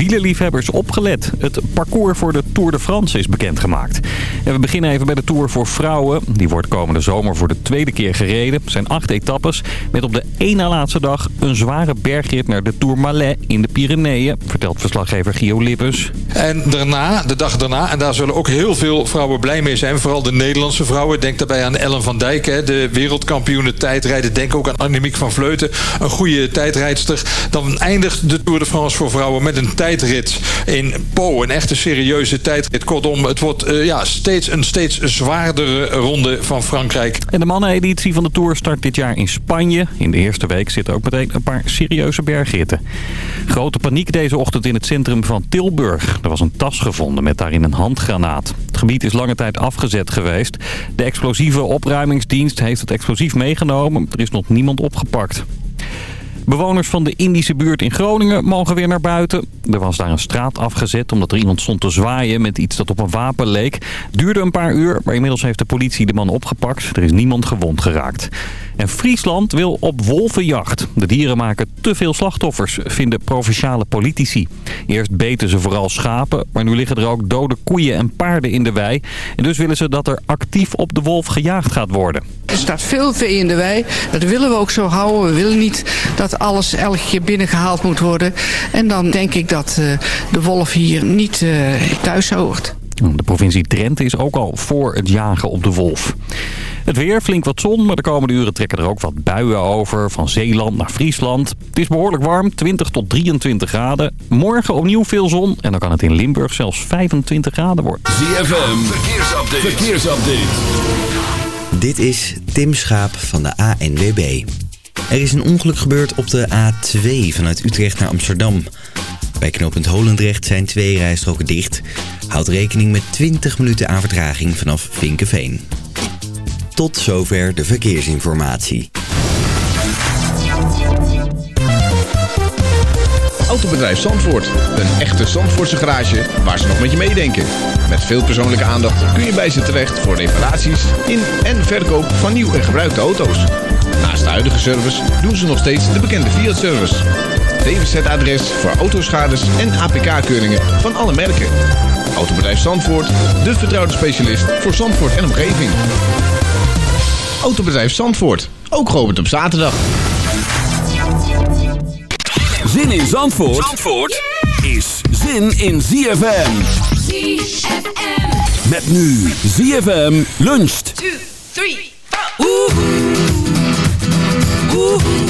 Wielerliefhebbers opgelet. Het parcours voor de Tour de France is bekendgemaakt. En we beginnen even bij de Tour voor vrouwen. Die wordt komende zomer voor de tweede keer gereden. Het zijn acht etappes met op de één na laatste dag een zware bergrit naar de Tourmalet in de Pyreneeën. Vertelt verslaggever Gio Lippens. En daarna, de dag daarna, en daar zullen ook heel veel vrouwen blij mee zijn. Vooral de Nederlandse vrouwen. Denk daarbij aan Ellen van Dijk, de wereldkampioene tijdrijden. Denk ook aan Annemiek van Vleuten, een goede tijdrijdster. Dan eindigt de Tour de France voor vrouwen met een tijdrit in Po. Een echte serieuze tijdrit. Kortom, het wordt uh, ja, steeds een steeds zwaardere ronde van Frankrijk. En de manneneditie van de Tour start dit jaar in Spanje. In de eerste week zitten ook meteen een paar serieuze bergritten. Grote paniek deze ochtend in het centrum van Tilburg. Er was een tas gevonden met daarin een handgranaat. Het gebied is lange tijd afgezet geweest. De explosieve opruimingsdienst heeft het explosief meegenomen. Er is nog niemand opgepakt. Bewoners van de Indische buurt in Groningen mogen weer naar buiten. Er was daar een straat afgezet omdat er iemand stond te zwaaien met iets dat op een wapen leek. Duurde een paar uur, maar inmiddels heeft de politie de man opgepakt. Er is niemand gewond geraakt. En Friesland wil op wolvenjacht. De dieren maken te veel slachtoffers, vinden provinciale politici. Eerst beten ze vooral schapen, maar nu liggen er ook dode koeien en paarden in de wei. En dus willen ze dat er actief op de wolf gejaagd gaat worden. Er staat veel vee in de wei. Dat willen we ook zo houden. We willen niet dat alles elke keer binnengehaald moet worden. En dan denk ik dat uh, de wolf hier niet uh, thuis hoort. De provincie Drenthe is ook al voor het jagen op de wolf. Het weer, flink wat zon, maar de komende uren trekken er ook wat buien over. Van Zeeland naar Friesland. Het is behoorlijk warm, 20 tot 23 graden. Morgen opnieuw veel zon en dan kan het in Limburg zelfs 25 graden worden. ZFM, verkeersupdate. verkeersupdate. Dit is Tim Schaap van de ANWB. Er is een ongeluk gebeurd op de A2 vanuit Utrecht naar Amsterdam. Bij knooppunt Holendrecht zijn twee rijstroken dicht. Houd rekening met 20 minuten aan vertraging vanaf Vinkenveen. Tot zover de verkeersinformatie. Autobedrijf Zandvoort. Een echte Zandvoortse garage waar ze nog met je meedenken. Met veel persoonlijke aandacht kun je bij ze terecht voor reparaties in en verkoop van nieuw en gebruikte auto's. Naast de huidige service doen ze nog steeds de bekende Fiat-service. DWZ-adres voor autoschades en APK-keuringen van alle merken. Autobedrijf Zandvoort, de vertrouwde specialist voor Zandvoort en omgeving. Autobedrijf Zandvoort, ook geopend op zaterdag. Zin in Zandvoort, Zandvoort is zin in ZFM. ZFM. Met nu ZFM luncht. 2, 3, 4. Oeh. Oeh.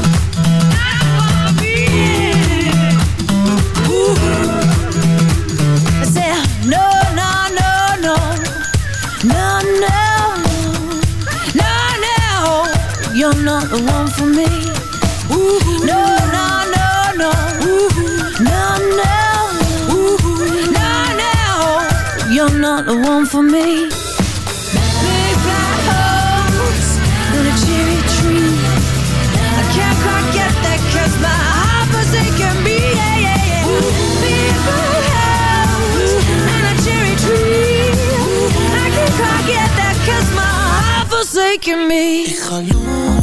one for me. Big black holes and a cherry tree. I can't quite get that cause my heart was me. Yeah, yeah, yeah. Big black holes and a cherry tree. I can't quite get that cause my heart was aching me.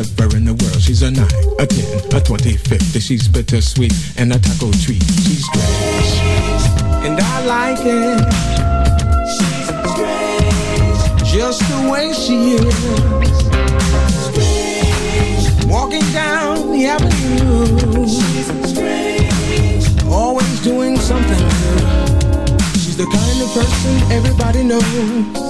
Wherever in the world. She's a 9, a 10, a 20, 50. She's bittersweet and a taco treat. She's strange. And I like it. She's strange. Just the way she is. Strange. Walking down the avenue. She's strange. Always doing something new. She's the kind of person everybody knows.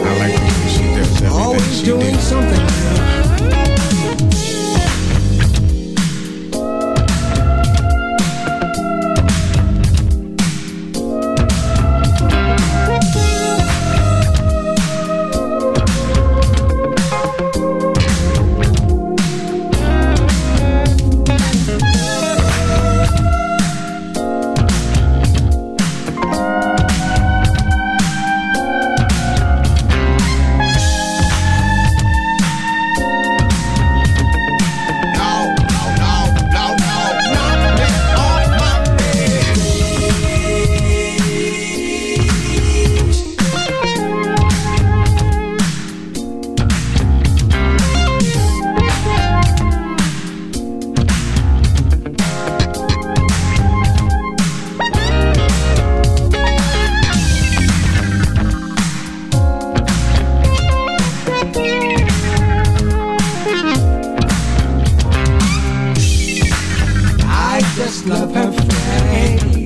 I like the way she does everything Always she doing did. something just love her fragrance.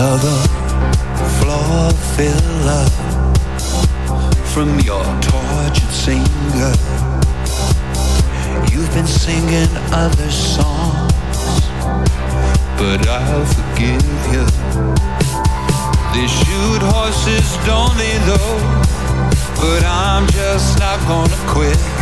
another floor filler from your tortured singer. You've been singing other songs, but I'll forgive you. They shoot horses, don't they, though? But I'm just not gonna quit.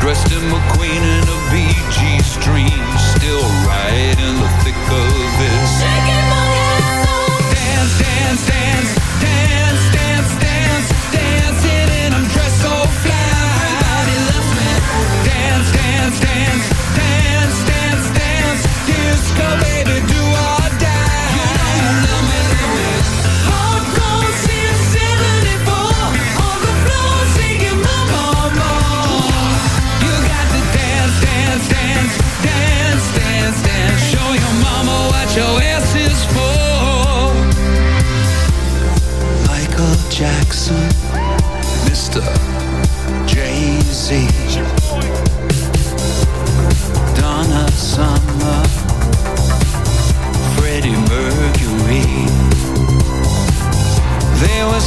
Dressed in McQueen and a BG stream Still right in the thick of it Shaking my ass off Dance, dance, dance Dance, dance, dance Dancing and I'm dressed so fly. Everybody loves me. Dance, dance, dance Dance, dance, dance. Disco baby, do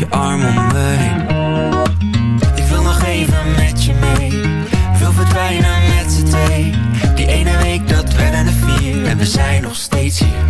je arm om mij. Ik wil nog even met je mee. Wil verdwijnen met z'n twee. Die ene week dat werden de vier. En we zijn nog steeds hier.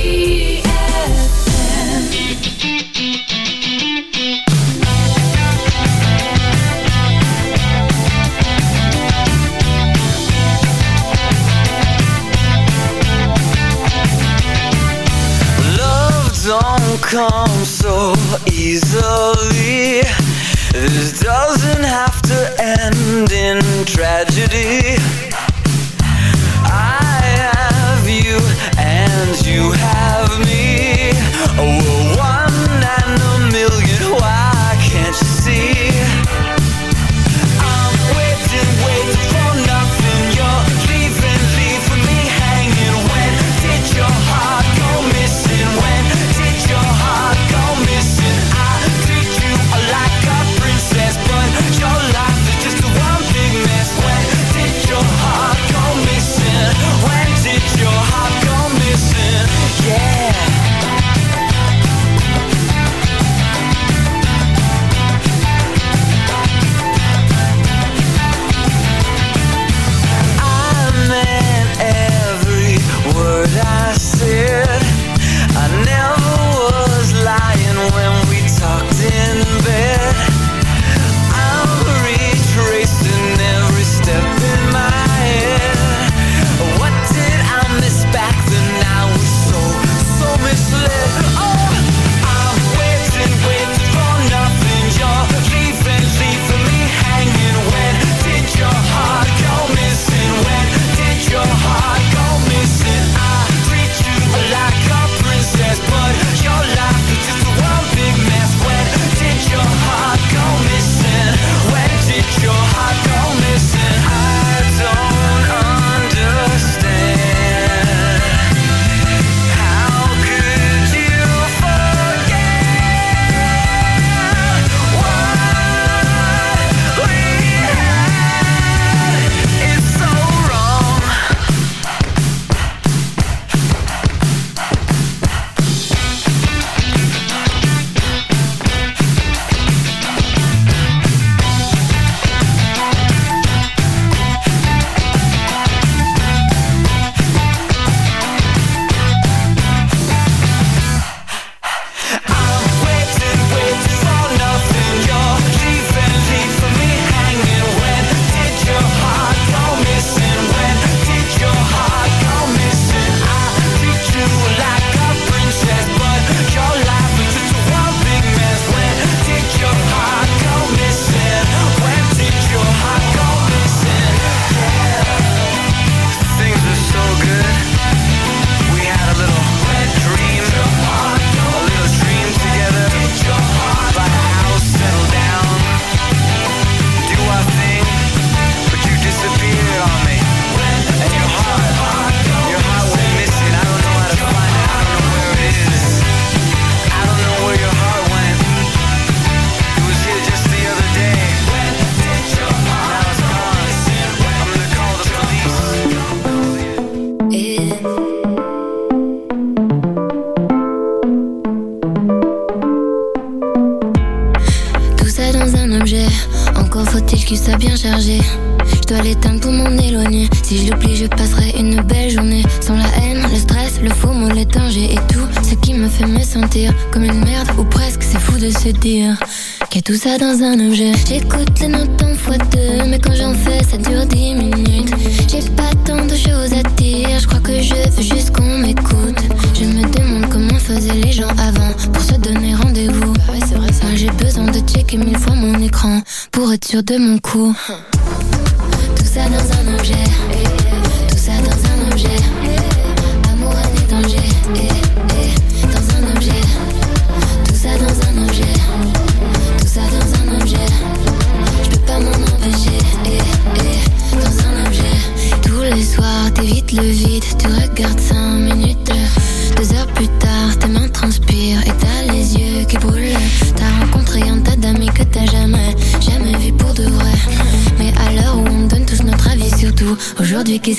dans un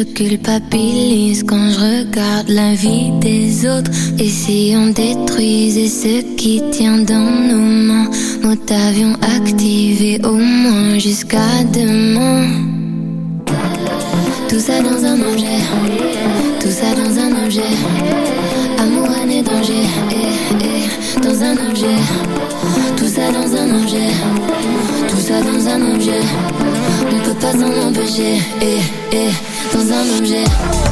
Je culpabilise quand je regarde la vie des autres. Et si on détruisait ce qui tient dans nos mains, mode avion activé au moins jusqu'à demain. Tout ça dans un objet, tout ça dans un objet. Amour, et danger, eh, eh, dans un objet. Tout ça dans un objet, tout ça dans un objet. On peut pas s'en empêcher, eh, eh, dans un objet.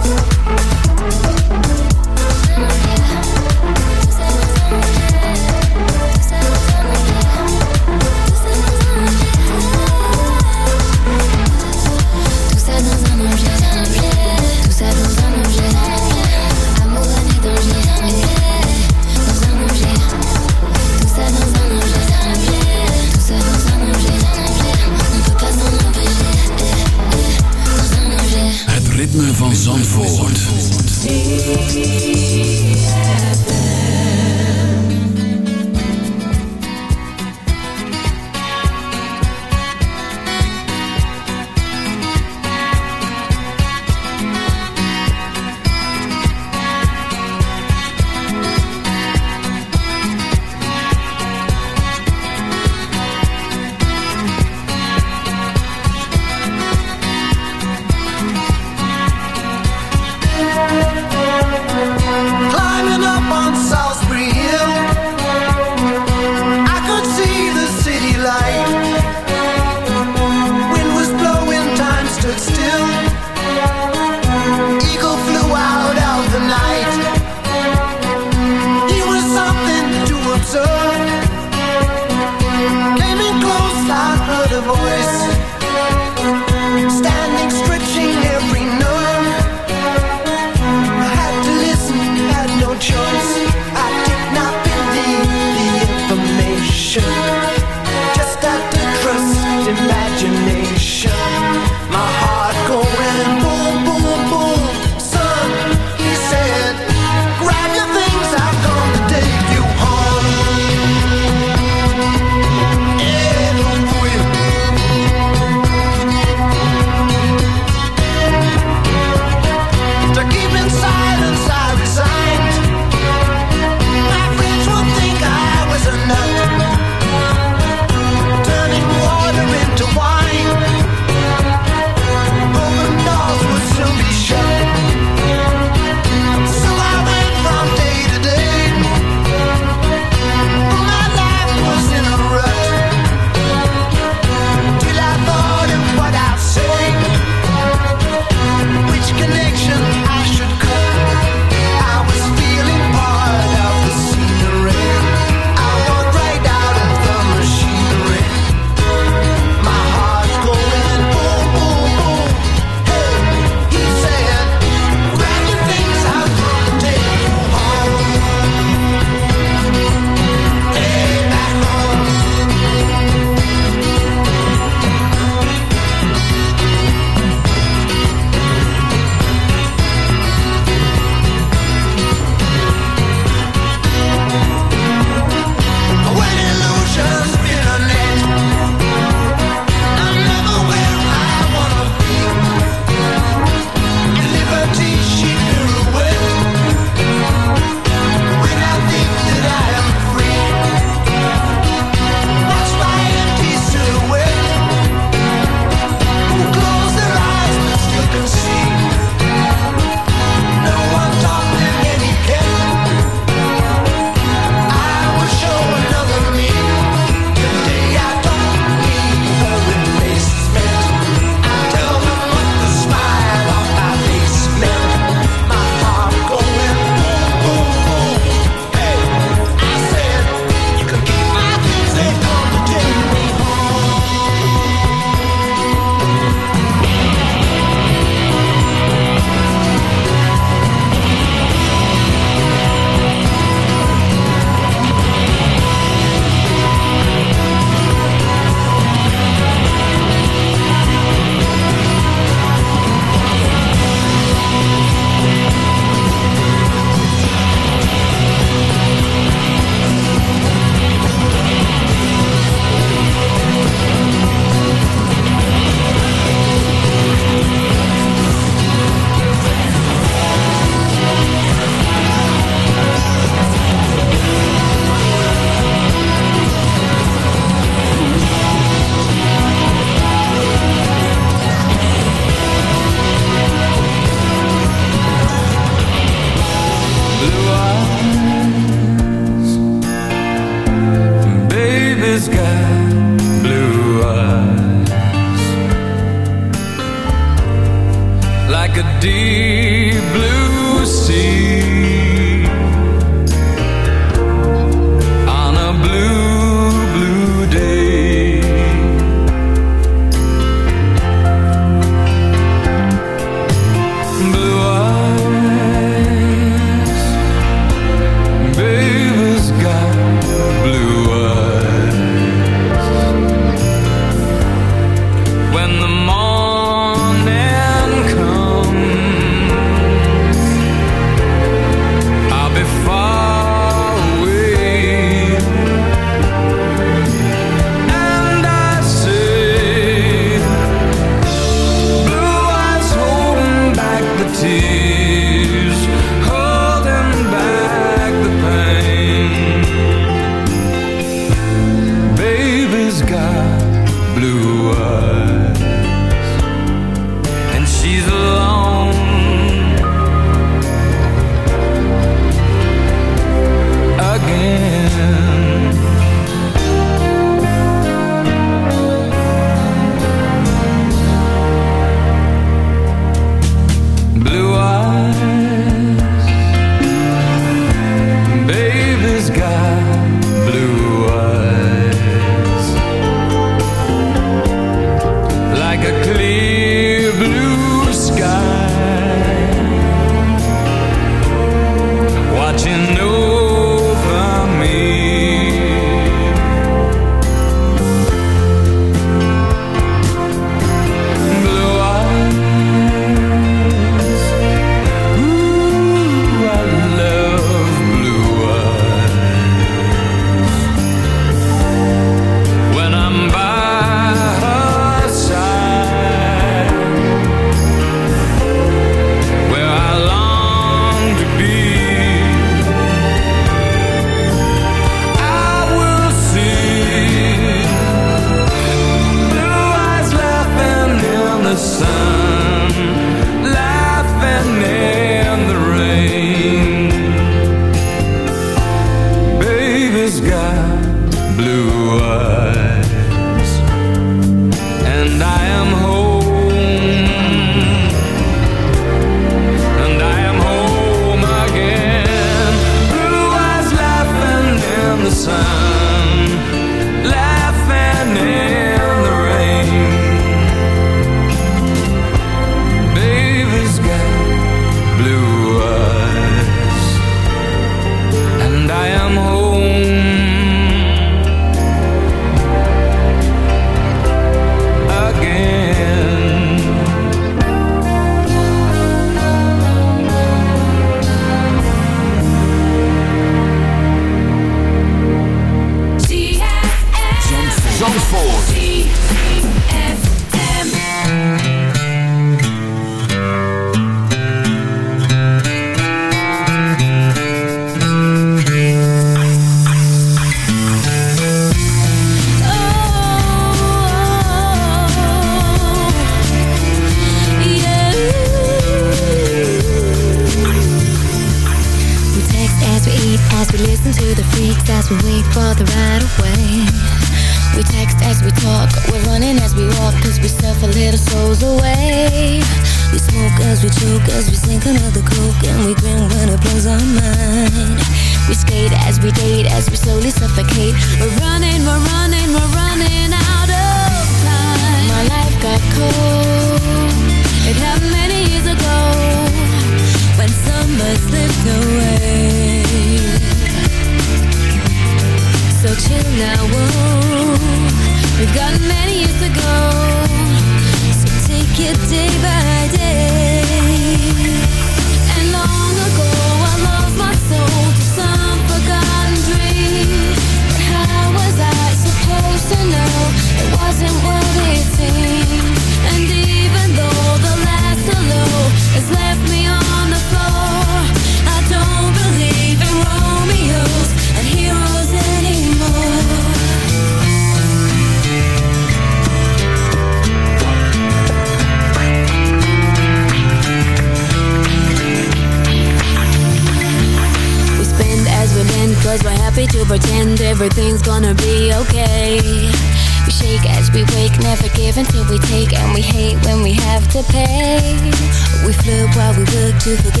To forget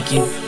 like you.